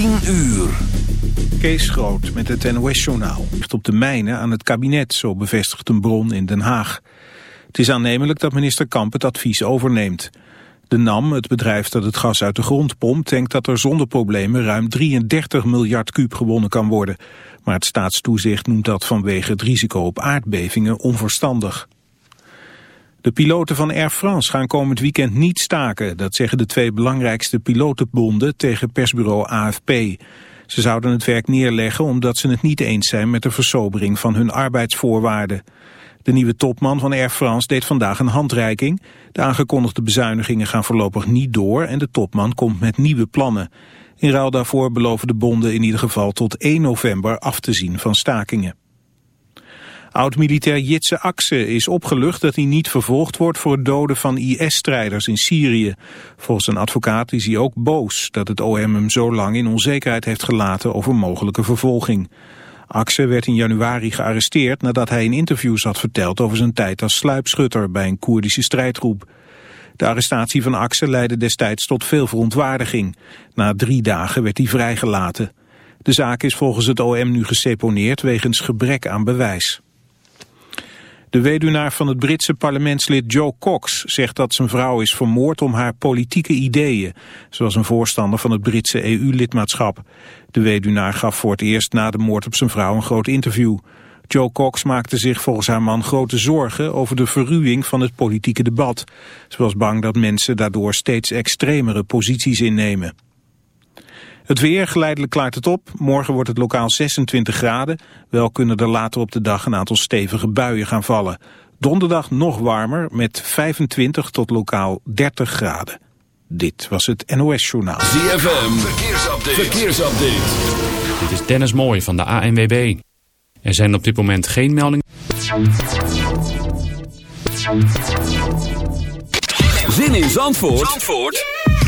10 uur. Kees Groot met het NOS-journaal. Ligt op de mijnen aan het kabinet, zo bevestigt een bron in Den Haag. Het is aannemelijk dat minister Kamp het advies overneemt. De NAM, het bedrijf dat het gas uit de grond pompt... denkt dat er zonder problemen ruim 33 miljard kuub gewonnen kan worden. Maar het staatstoezicht noemt dat vanwege het risico op aardbevingen onverstandig. De piloten van Air France gaan komend weekend niet staken. Dat zeggen de twee belangrijkste pilotenbonden tegen persbureau AFP. Ze zouden het werk neerleggen omdat ze het niet eens zijn met de versobering van hun arbeidsvoorwaarden. De nieuwe topman van Air France deed vandaag een handreiking. De aangekondigde bezuinigingen gaan voorlopig niet door en de topman komt met nieuwe plannen. In ruil daarvoor beloven de bonden in ieder geval tot 1 november af te zien van stakingen. Oud-militair Jitse Akse is opgelucht dat hij niet vervolgd wordt voor het doden van IS-strijders in Syrië. Volgens een advocaat is hij ook boos dat het OM hem zo lang in onzekerheid heeft gelaten over mogelijke vervolging. Akse werd in januari gearresteerd nadat hij in interviews had verteld over zijn tijd als sluipschutter bij een Koerdische strijdgroep. De arrestatie van Akse leidde destijds tot veel verontwaardiging. Na drie dagen werd hij vrijgelaten. De zaak is volgens het OM nu geseponeerd wegens gebrek aan bewijs. De weduwnaar van het Britse parlementslid Joe Cox zegt dat zijn vrouw is vermoord om haar politieke ideeën, zoals een voorstander van het Britse EU-lidmaatschap. De weduwnaar gaf voor het eerst na de moord op zijn vrouw een groot interview. Joe Cox maakte zich volgens haar man grote zorgen over de verruwing van het politieke debat. Ze was bang dat mensen daardoor steeds extremere posities innemen. Het weer, geleidelijk klaart het op. Morgen wordt het lokaal 26 graden. Wel kunnen er later op de dag een aantal stevige buien gaan vallen. Donderdag nog warmer met 25 tot lokaal 30 graden. Dit was het NOS Journaal. ZFM, verkeersupdate. verkeersupdate. Dit is Dennis Mooij van de ANWB. Er zijn op dit moment geen meldingen. Zin in Zandvoort, Zandvoort?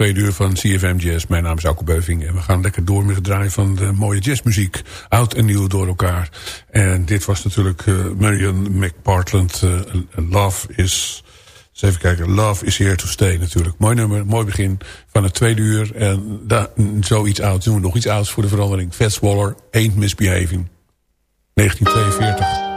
Welkom bij twee uur van CFM Jazz. Mijn naam is Alko Beuving en we gaan lekker door met het draaien van de mooie jazzmuziek. Oud en nieuw door elkaar. En dit was natuurlijk uh, Marion McPartland. Uh, Love is... even kijken. Love is here to stay natuurlijk. Mooi nummer, mooi begin van het tweede uur. En daar, zoiets oud doen we nog iets ouds voor de verandering. Fats Waller, Ain't Misbehaving. 1942.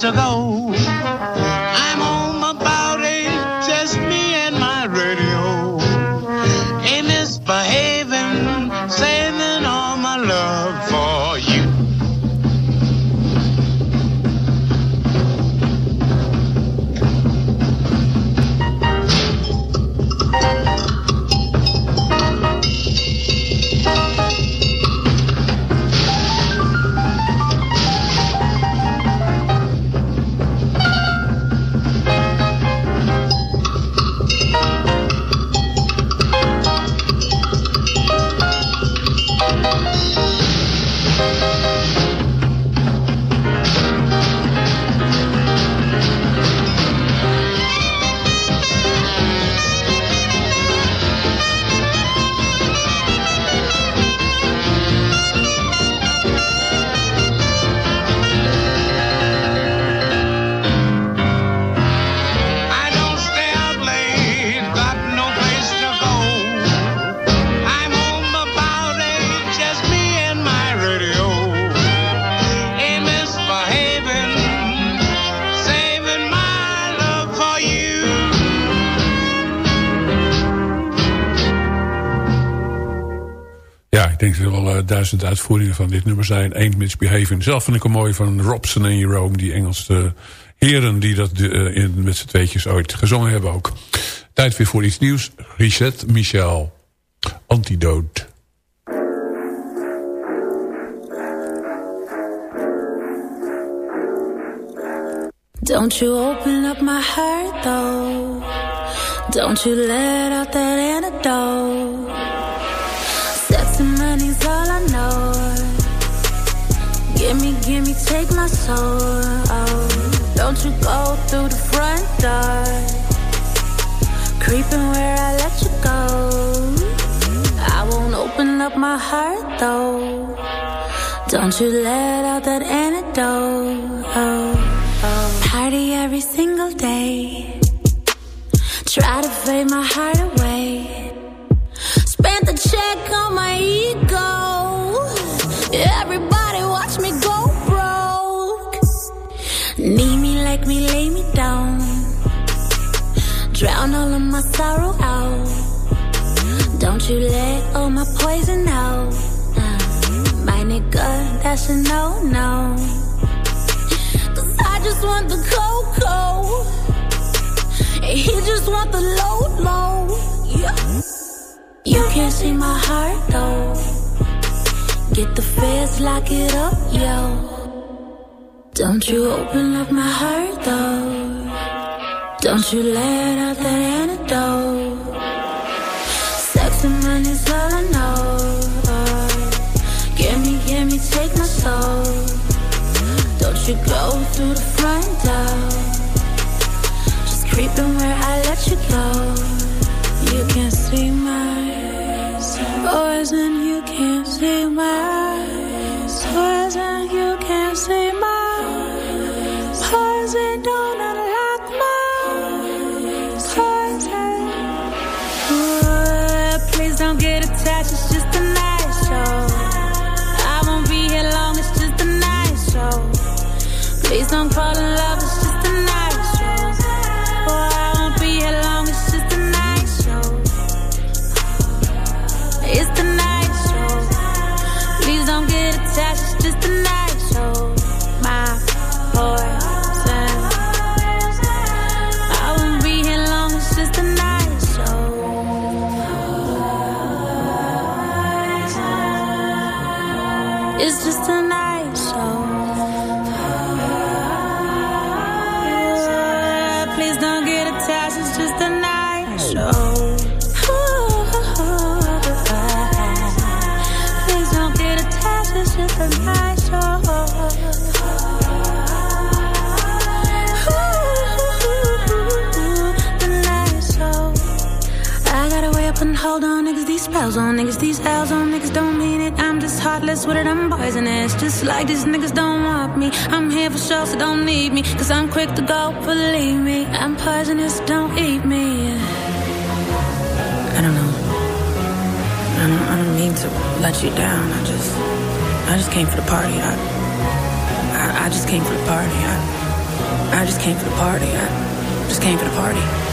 To go. Duizend uitvoeringen van dit nummer zijn. Ain't Misbehaving. Zelf vind ik een mooi van Robson en Jerome. Die Engelse heren die dat uh, in, met z'n tweetjes ooit gezongen hebben ook. Tijd weer voor iets nieuws. Reset Michel. Antidote. Don't you open up my heart though Don't you let out that antidote Gimme, gimme, take my soul. Oh, don't you go through the front door. Creeping where I let you go. I won't open up my heart though. Don't you let out that antidote. Oh, oh. Party every single day. Try to fade my heart away. Spent the check on my ego. Everybody Need me, lay me down. Drown all of my sorrow out. Don't you let all my poison out. My nigga, that's a no no. Cause I just want the cocoa. And he just want the low low. You can't see my heart though. Get the feds, lock it up, yo. Don't you open up my heart though. Don't you let out that antidote. Sex and money's all I know. Give me, give me, take my soul. Don't you go through the front door. Just creeping where I let you go. You can't see my it. I'm poisonous. Just like these niggas don't want me. I'm here for show, so don't need me. Cause I'm quick to go, believe me. I'm poisonous, don't eat me. I don't know. I don't, I don't mean to let you down. I just, I just came for the party. I, I, I just came for the party. I, I just came for the party. I just came for the party.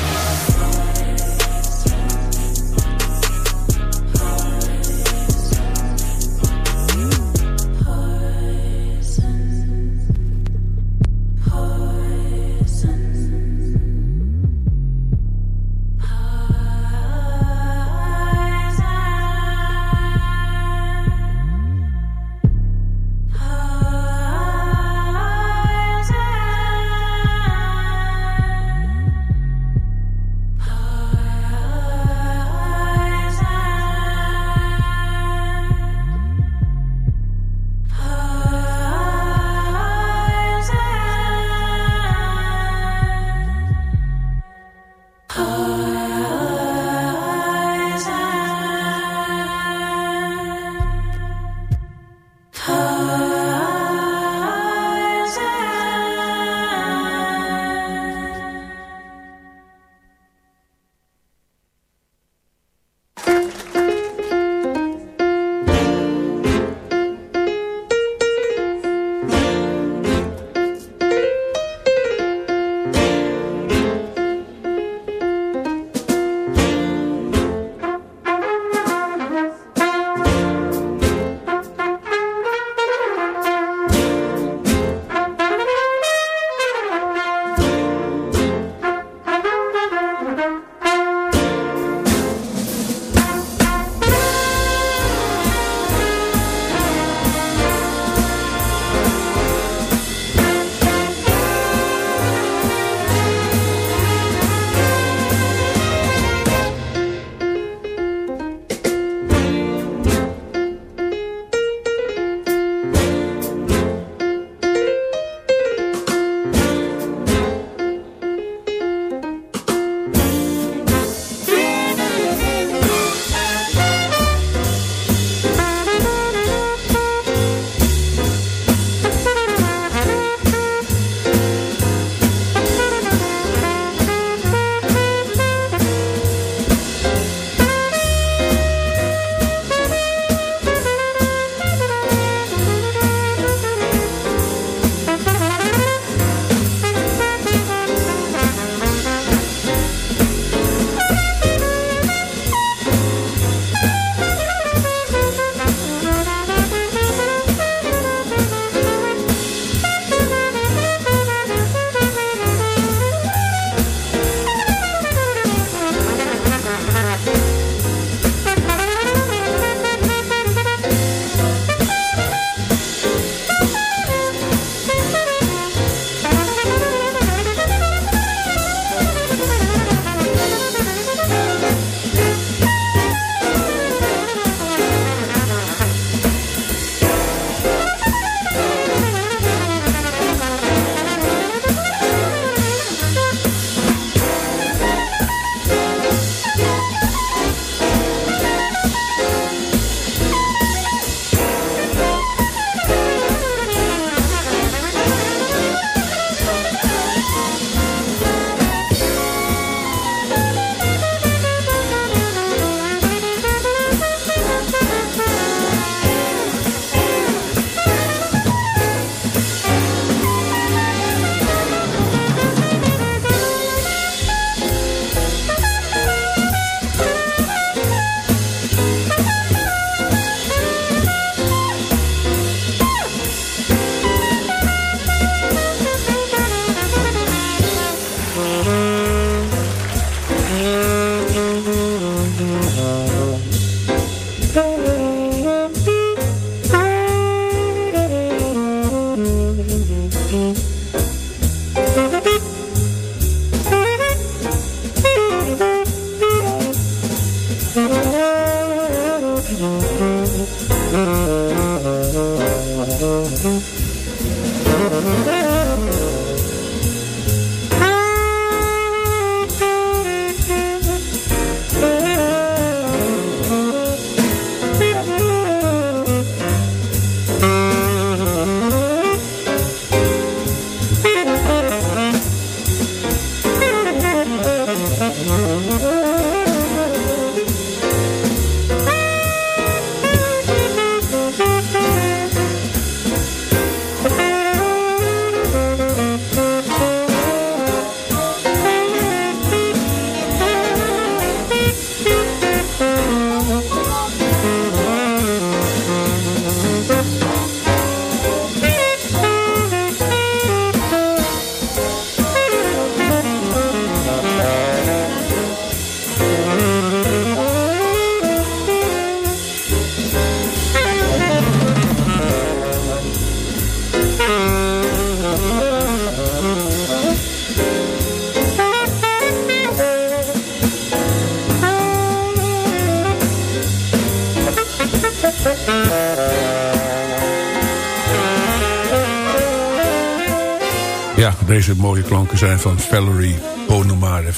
Mooie klanken zijn van Valery Ponomarev.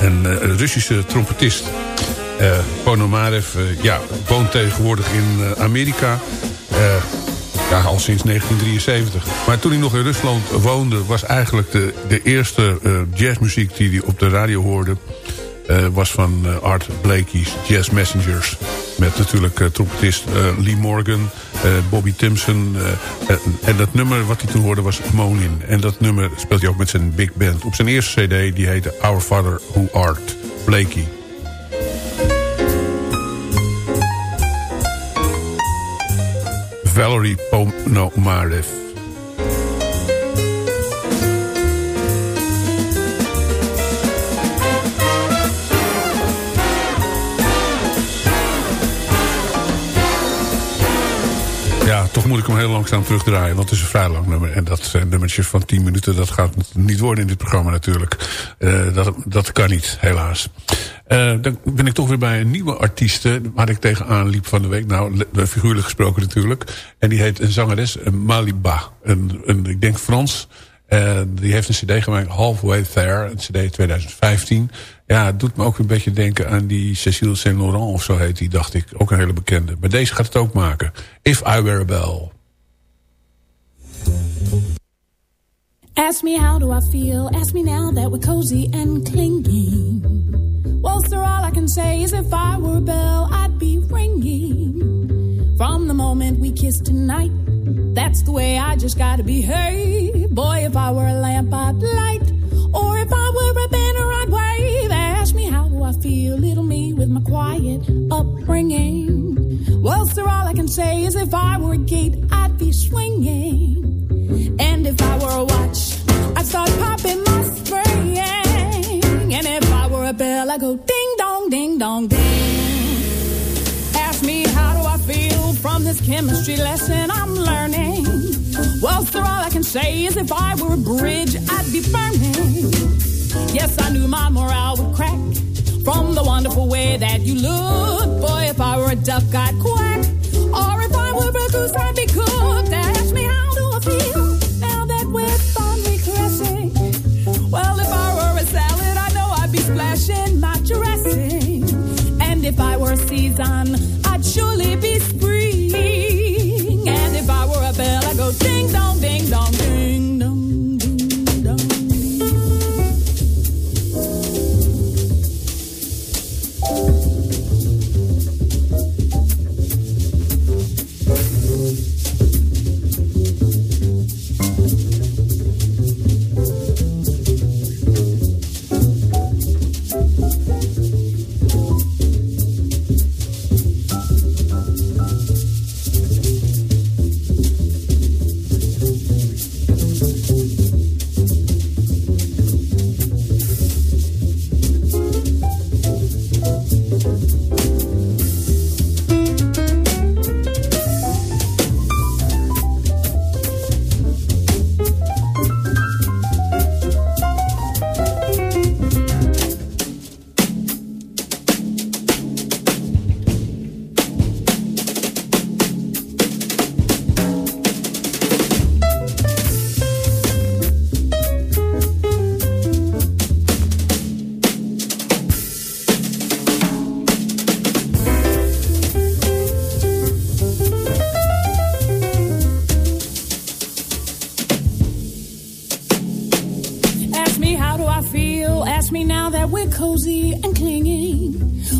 Een uh, Russische trompetist. Uh, Ponomarev uh, ja, woont tegenwoordig in Amerika. ja, al sinds 1973. Maar toen hij nog in Rusland woonde... was eigenlijk de, de eerste jazzmuziek die hij op de radio hoorde... was van Art Blakey's Jazz Messengers. Met natuurlijk trompetist Lee Morgan... Uh, Bobby Timpson. Uh, en dat nummer wat hij toen hoorde was Monin. En dat nummer speelt hij ook met zijn big band. Op zijn eerste cd, die heette Our Father Who Art. Blakey. Valerie Ponomarev. Toch moet ik hem heel langzaam terugdraaien. Want het is een vrij lang nummer. En dat zijn nummertjes van 10 minuten. Dat gaat niet worden in dit programma natuurlijk. Uh, dat, dat kan niet, helaas. Uh, dan ben ik toch weer bij een nieuwe artieste... waar ik tegenaan liep van de week. Nou, figuurlijk gesproken natuurlijk. En die heet een zangeres, Maliba. Een, een, ik denk Frans... Uh, die heeft een cd gemaakt, Halfway There, een cd 2015. Ja, het doet me ook een beetje denken aan die Cecile Saint Laurent of zo heet die, dacht ik. Ook een hele bekende. Maar deze gaat het ook maken. If I Were a Bell. Ask me how do I feel, ask me now that we're cozy and clinging. Well, sir, all I can say is if I were a bell, I'd be ringing. From the moment we kissed tonight, that's the way I just gotta behave. Boy, if I were a lamp, I'd light. Or feel, little me, with my quiet upbringing. Well, sir, all I can say is if I were a gate, I'd be swinging. And if I were a watch, I'd start popping my spring. And if I were a bell, I'd go ding dong, ding dong, ding. Ask me how do I feel from this chemistry lesson I'm learning. Well, sir, all I can say is if I were a bridge, I'd be burning. Yes, I knew my morale would crack from the wonderful way that you look. Boy, if I were a duck, I'd quack.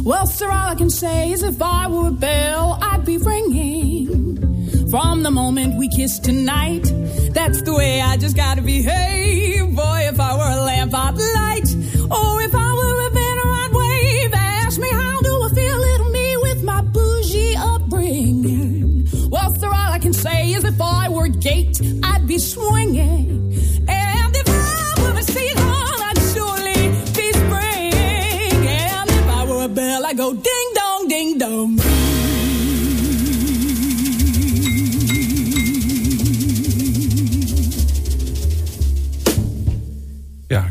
Well, sir, all I can say is if I were a bell, I'd be ringing. From the moment we kissed tonight, that's the way I just gotta behave. Boy, if I were a lamp, I'd light. Or if I were a banner, I'd wave. Ask me how do I feel, little me, with my bougie upbringing. Well, sir, all I can say is if I were a gate, I'd be swinging.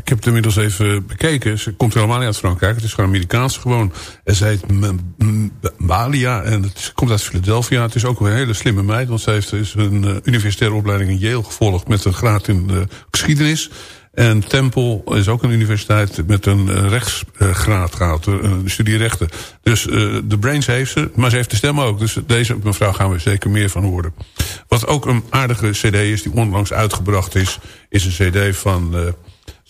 Ik heb het inmiddels even bekeken. Ze komt helemaal niet uit Frankrijk. Het is gewoon Amerikaans gewoon. En ze heet Malia en het komt uit Philadelphia. Het is ook een hele slimme meid. Want ze heeft dus een eh, universitaire opleiding in Yale gevolgd... met een graad in eh, geschiedenis. En Temple is ook een universiteit met een eh, rechtsgraad gehaald. eh, Een studie rechten. Dus de brains heeft ze, maar ze heeft de stem ook. Dus deze mevrouw gaan we zeker meer van horen. Wat ook een aardige cd is, die onlangs uitgebracht is... is een cd van...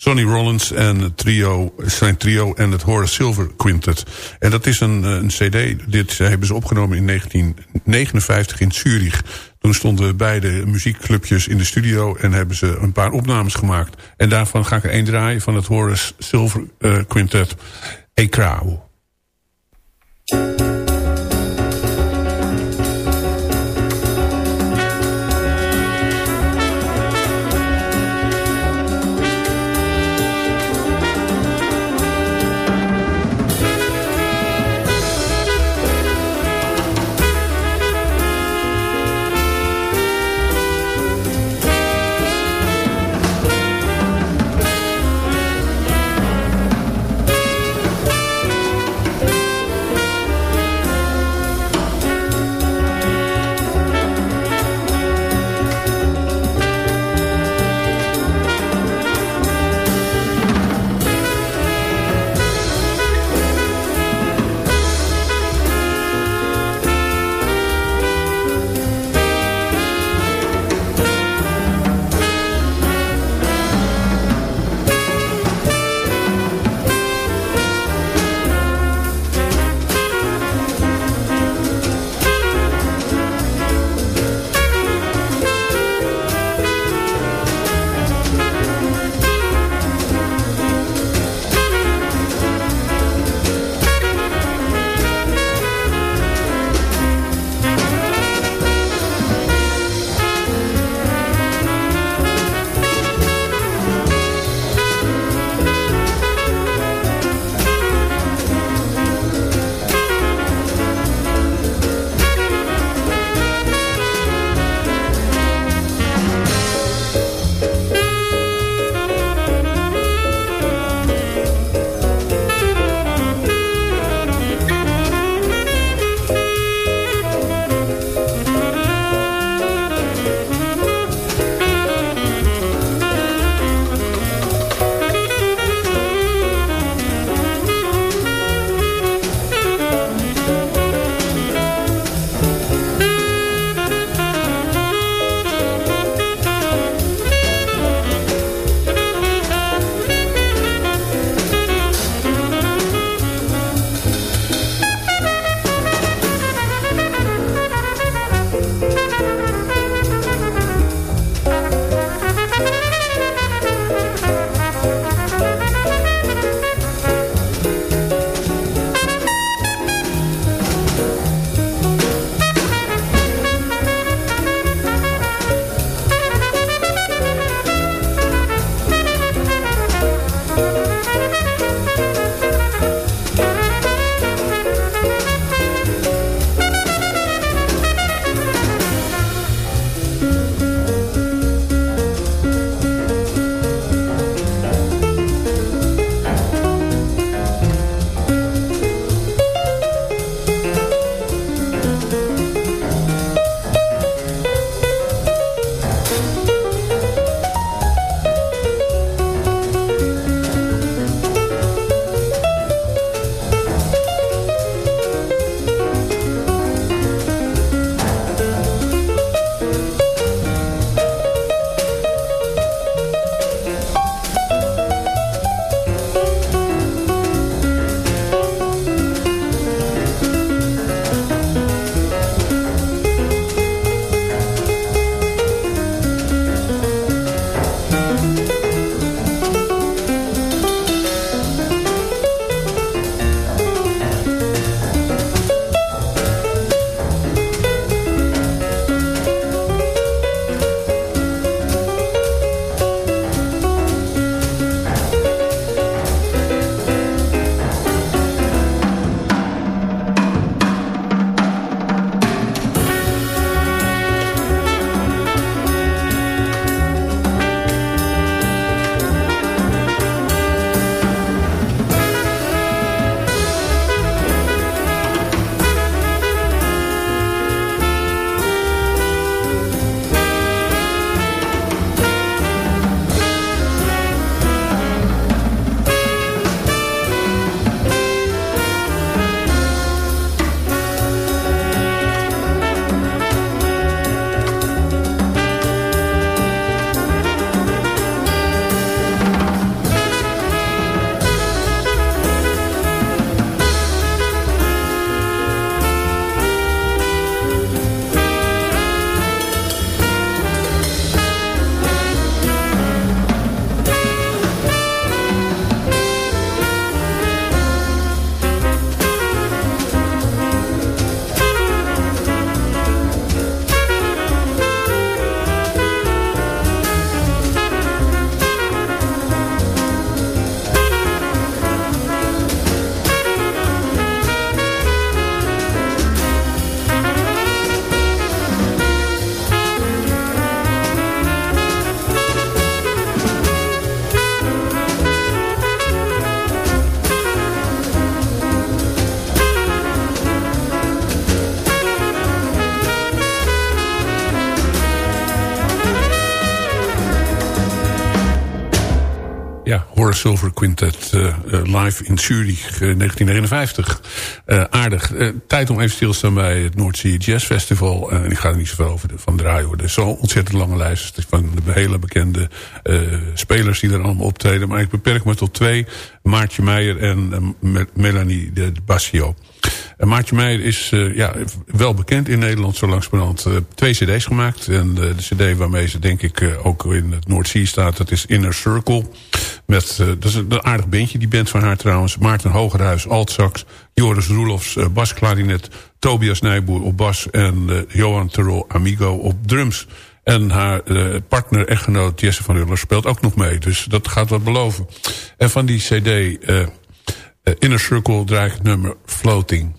Sonny Rollins en trio, zijn trio en het Horace Silver Quintet. En dat is een, eh, een cd, dit hebben ze opgenomen in 1959 in Zurich. Toen stonden beide muziekclubjes in de studio en hebben ze een paar opnames gemaakt. En daarvan ga ik er één draaien van het Horace Silver eh, Quintet, E. Horace Silver Quintet live in Zurich 1959. aardig. tijd om even stil te staan bij het Sea Jazz Festival. En ik ga er niet zoveel over van draaien. Er is zo'n ontzettend lange lijst van de hele bekende spelers die er allemaal optreden. Maar ik beperk me tot twee. Maartje Meijer en Melanie de Basio. En Maartje Meijer is uh, ja, wel bekend in Nederland zo langzamerhand. Uh, twee cd's gemaakt. En uh, de cd waarmee ze denk ik ook in het Noordzee staat... dat is Inner Circle. Met, dat is een aardig bandje, die band van haar trouwens. Maarten Hogerhuis, altsax. Joris Roelofs, basklarinet. Tobias Nijboer op bas. En Johan Terrell Amigo op drums. En haar partner, echtgenoot Jesse van Ruller speelt ook nog mee. Dus dat gaat wat beloven. En van die cd... Inner Circle draai ik het nummer Floating.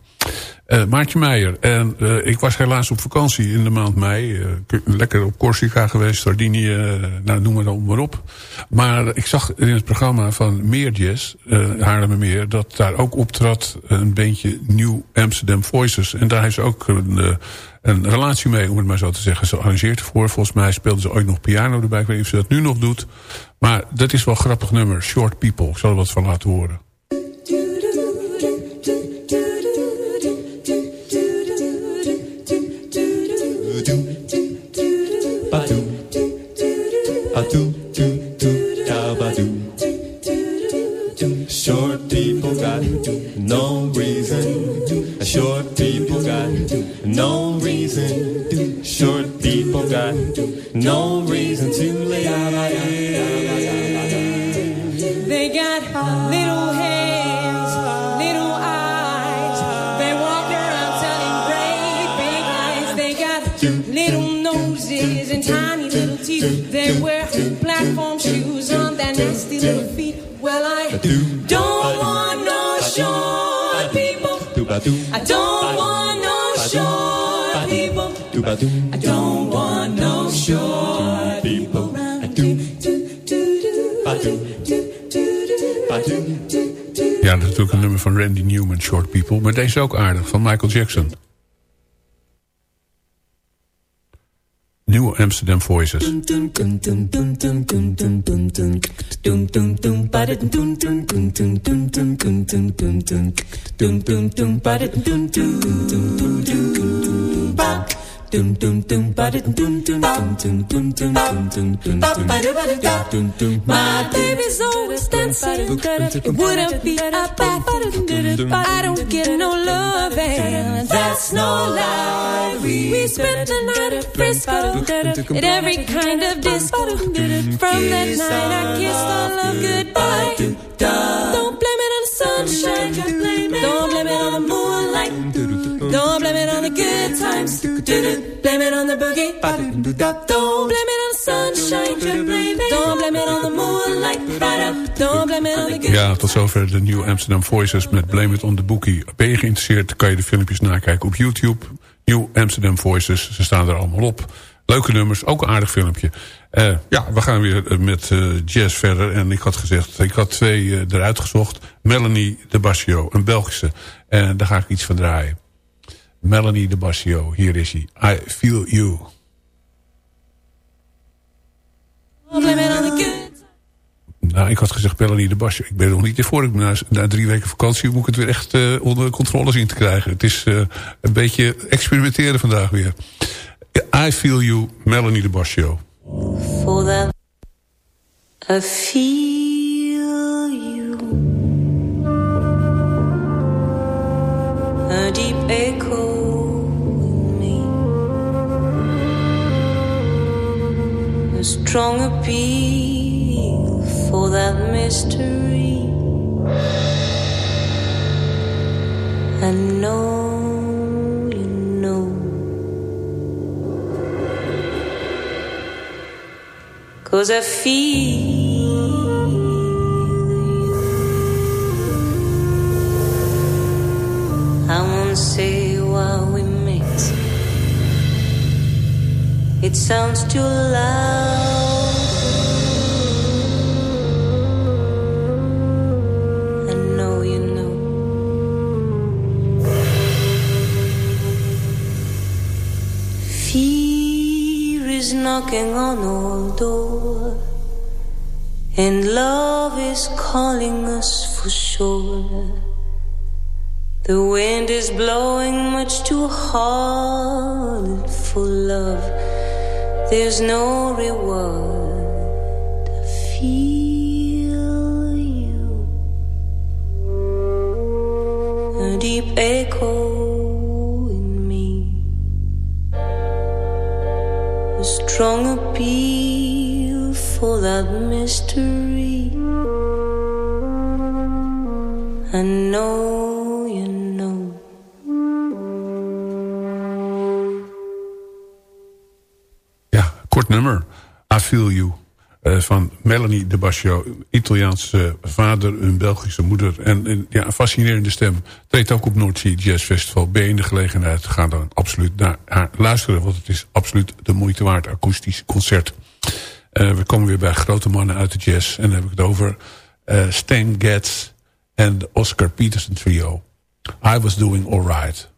Uh, Maartje Meijer. En uh, ik was helaas op vakantie in de maand mei. Uh, lekker op Corsica geweest, Sardinië, nou noem maar dan maar op. Maar ik zag in het programma van Meer Jazz, Haarlemmermeer... dat daar ook optrad een beetje New Amsterdam Voices. En daar heeft ze ook een, een relatie mee, om het maar zo te zeggen. Ze arrangeert ervoor. Volgens mij speelde ze ooit nog piano erbij. Ik weet niet of ze dat nu nog doet. Maar dat is wel een grappig nummer, Short People. Ik zal er wat van laten horen. badoo, badoo, doo, doo, da badoo. Short people got no reason. Short people got no reason. Short people got no reason to lay out. Well, I don't want no people. I don't want no people. I don't want no people. Ja, dat is natuurlijk een nummer van Randy Newman, Short People. Maar deze is ook aardig, van Michael Jackson. New Amsterdam Voices. My baby's always dancing. It wouldn't be a bad I don't get no love, and that's no lie. We spent the night at Frisco at every kind of disco. From that night, I kissed our love goodbye. Don't blame it on the sunshine. Don't blame it on the moonlight. Don't blame it on the good times. Blame it on the boogie. Don't blame it on the sunshine. Don't blame it on the moonlight. Don't blame it on the Ja, tot zover de New Amsterdam Voices met Blame It on the Bookie. Ben je geïnteresseerd, kan je de filmpjes nakijken op YouTube. New Amsterdam Voices, ze staan er allemaal op. Leuke nummers, ook een aardig filmpje. Uh, ja, we gaan weer met uh, jazz verder. En ik had gezegd, ik had twee eruit gezocht. Melanie de Basio, een Belgische. En daar ga ik iets van draaien. Melanie de Basio, hier is hij. I Feel You. Nou, ik had gezegd Melanie de Basio. Ik ben nog niet ervoor. Ik na, na drie weken vakantie moet ik het weer echt uh, onder controle zien te krijgen. Het is uh, een beetje experimenteren vandaag weer. I Feel You, Melanie de that I feel you A deep echo strong appeal for that mystery I know you know Cause I feel you. I won't say why we mix. It sounds too loud. Knocking on our door, and love is calling us for sure. The wind is blowing much too hard for love. There's no reward. Strong appeal for that mystery. I know you know. Ja, kort nummer. I Feel You. Uh, van Melanie de Bascio. Italiaanse vader, een Belgische moeder. En, ja, een fascinerende stem. Treedt ook op Noordzee Jazz Festival. Ben je in de gelegenheid, ga dan absoluut naar haar luisteren. Want het is absoluut de moeite waard. Akoestisch concert. Uh, we komen weer bij grote mannen uit de jazz. En dan heb ik het over uh, Stan Getz en de Oscar Peterson trio. I was doing alright.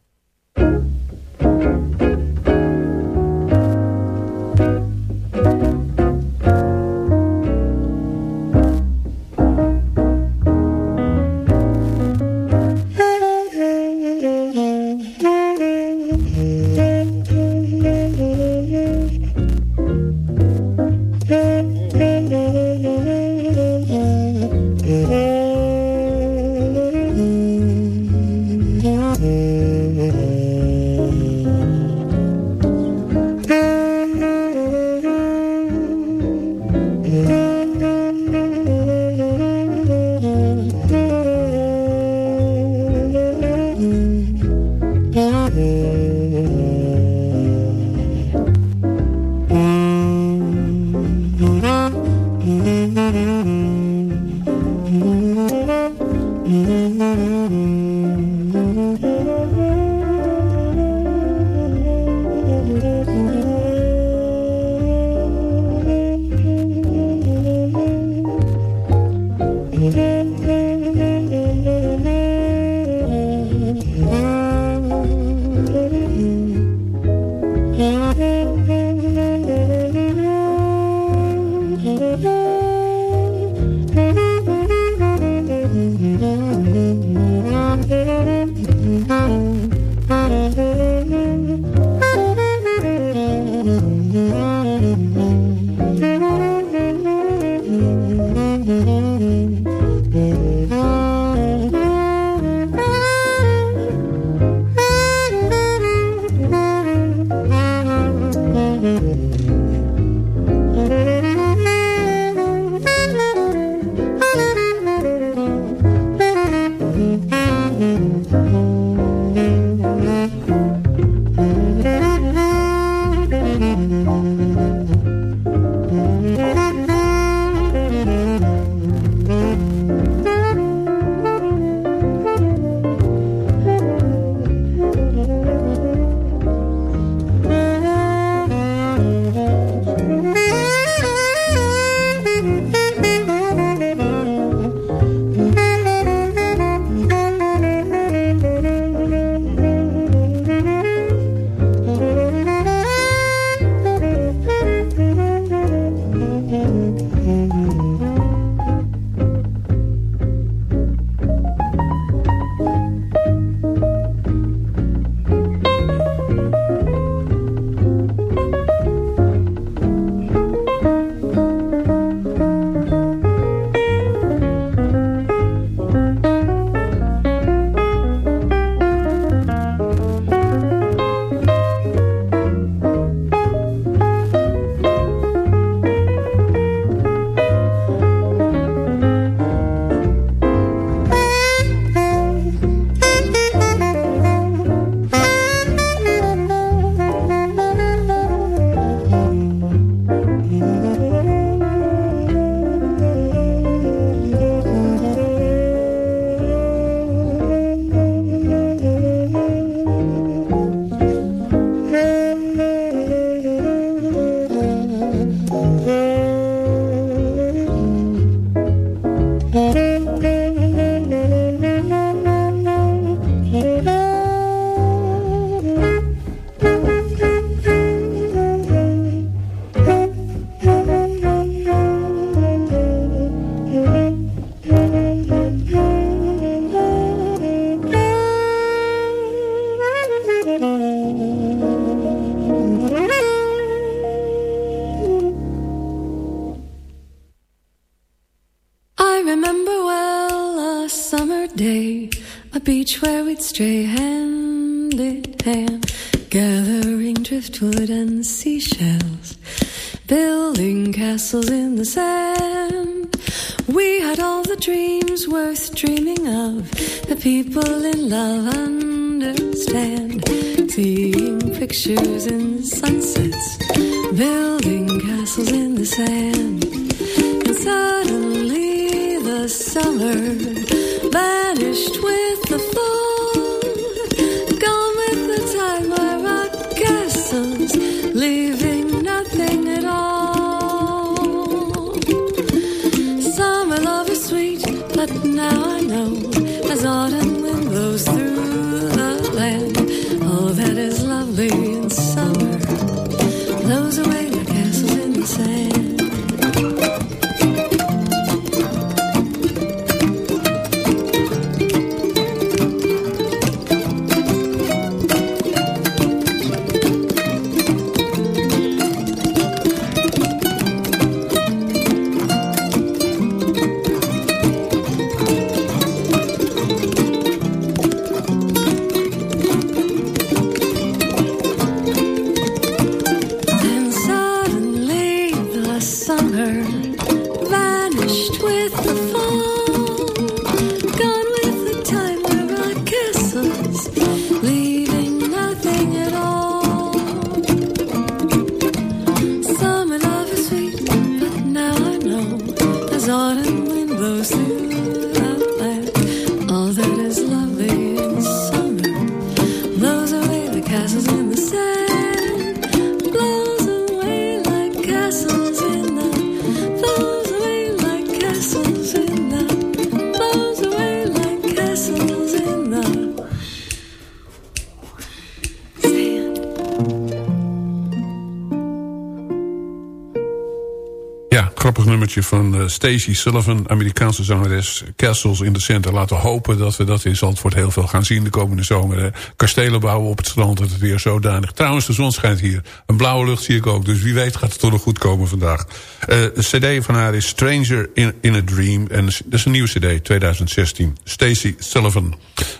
Van uh, Stacey Sullivan, Amerikaanse zangeres. Castles in the Center. Laten hopen dat we dat in Zandvoort heel veel gaan zien de komende zomer. Kastelen bouwen op het strand, dat het weer zodanig. Trouwens, de zon schijnt hier. Een blauwe lucht zie ik ook, dus wie weet gaat het toch nog goed komen vandaag. Uh, cd van haar is Stranger in, in a Dream. En dat is een nieuwe cd, 2016. Stacey Sullivan.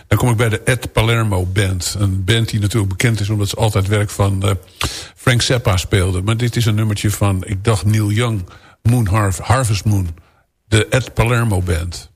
Dan kom ik bij de Ed Palermo Band. Een band die natuurlijk bekend is omdat ze altijd werk van uh, Frank Zappa speelde. Maar dit is een nummertje van, ik dacht Neil Young... Moon Harv Harvest Moon. De Ed Palermo Band.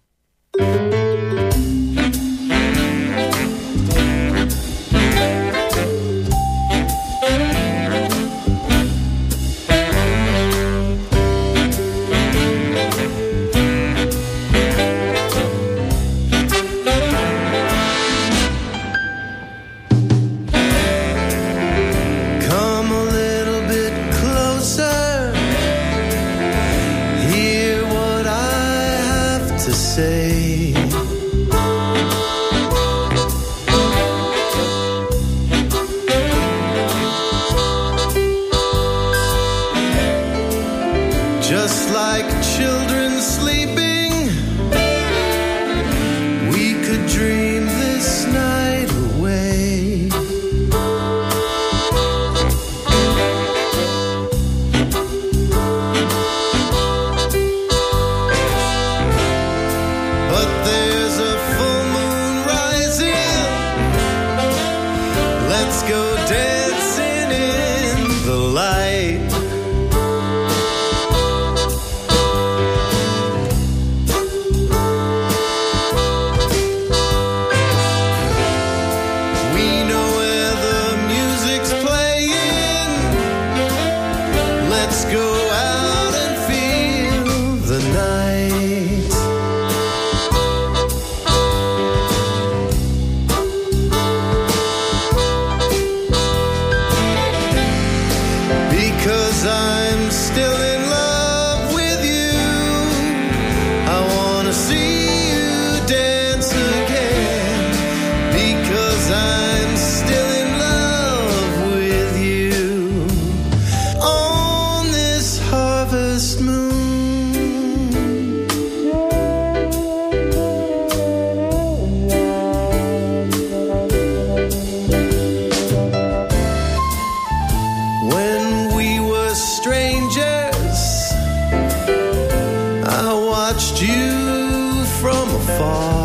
summer fall.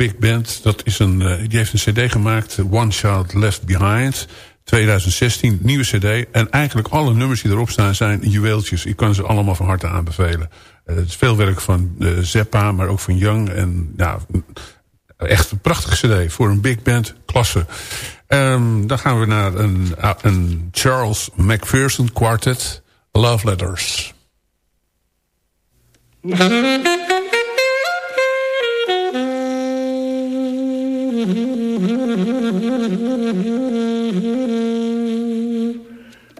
Big Band. Dat is een, uh, die heeft een cd gemaakt, One Child Left Behind. 2016, nieuwe cd. En eigenlijk alle nummers die erop staan zijn juweeltjes. Ik kan ze allemaal van harte aanbevelen. Uh, het is veel werk van uh, Zeppa, maar ook van Young. En nou, echt een prachtige cd voor een big band. Klasse. Um, dan gaan we naar een, een Charles McPherson quartet. Love Letters.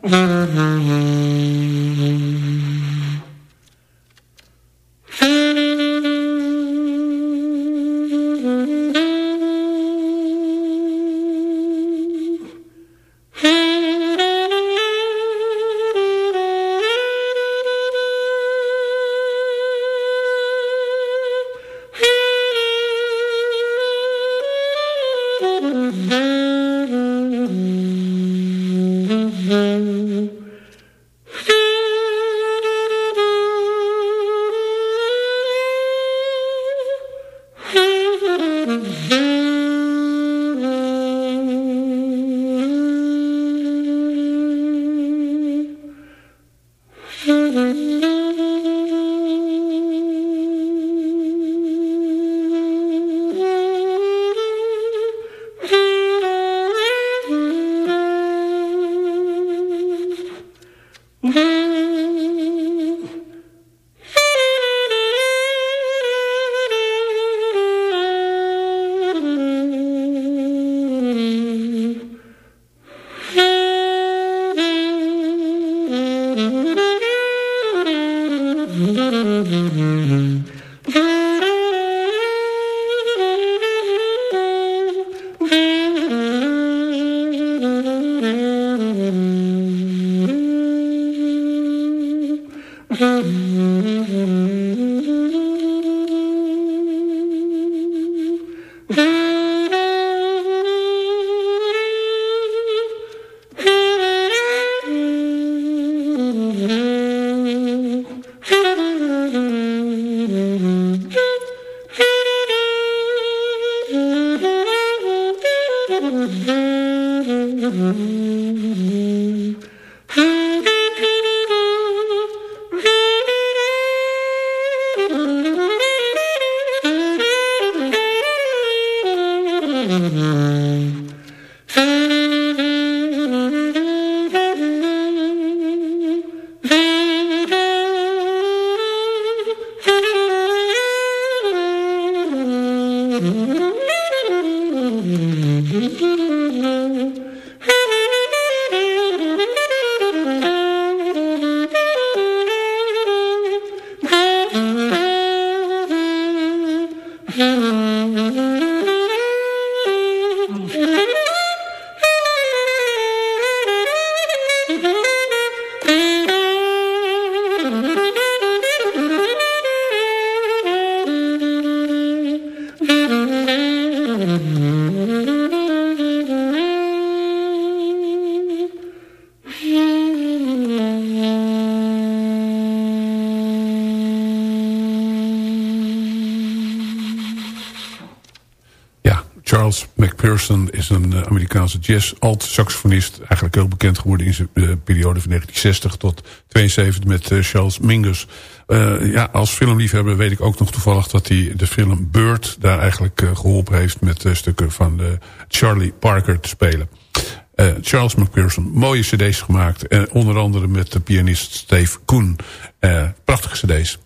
Charles Amerikaanse jazz-alt-saxofonist. Eigenlijk heel bekend geworden in zijn uh, periode van 1960 tot 72 met uh, Charles Mingus. ja, als filmliefhebber weet ik ook nog toevallig dat hij de film Bird... daar eigenlijk geholpen heeft met stukken van Charlie Parker te spelen. Charles McPherson, mooie cd's gemaakt. onder andere met de pianist Steve Koen. prachtige cd's.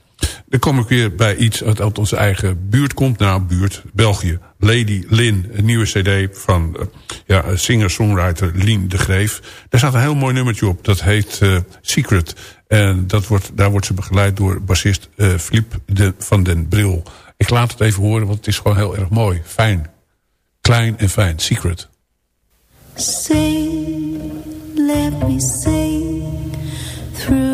Dan kom ik weer bij iets uit onze eigen buurt komt. Nou, buurt, België. Lady Lin, een nieuwe cd van uh, ja, singer-songwriter Lien de Greef. Daar staat een heel mooi nummertje op. Dat heet uh, Secret. En dat wordt, daar wordt ze begeleid door bassist uh, Philippe de, van den Bril. Ik laat het even horen, want het is gewoon heel erg mooi. Fijn. Klein en fijn. Secret. Sing, let me sing through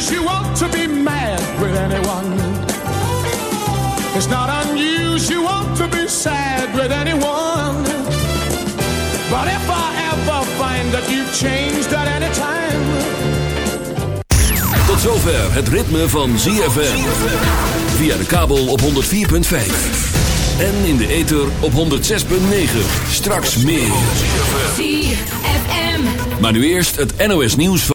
Unusual to be mad with anyone. It's not unusual to be sad with anyone. But if I ever find that you've changed at any time. Tot zover het ritme van ZFM. Via de kabel op 104.5. En in de ether op 106.9. Straks meer. ZFM. Maar nu eerst het NOS nieuws van...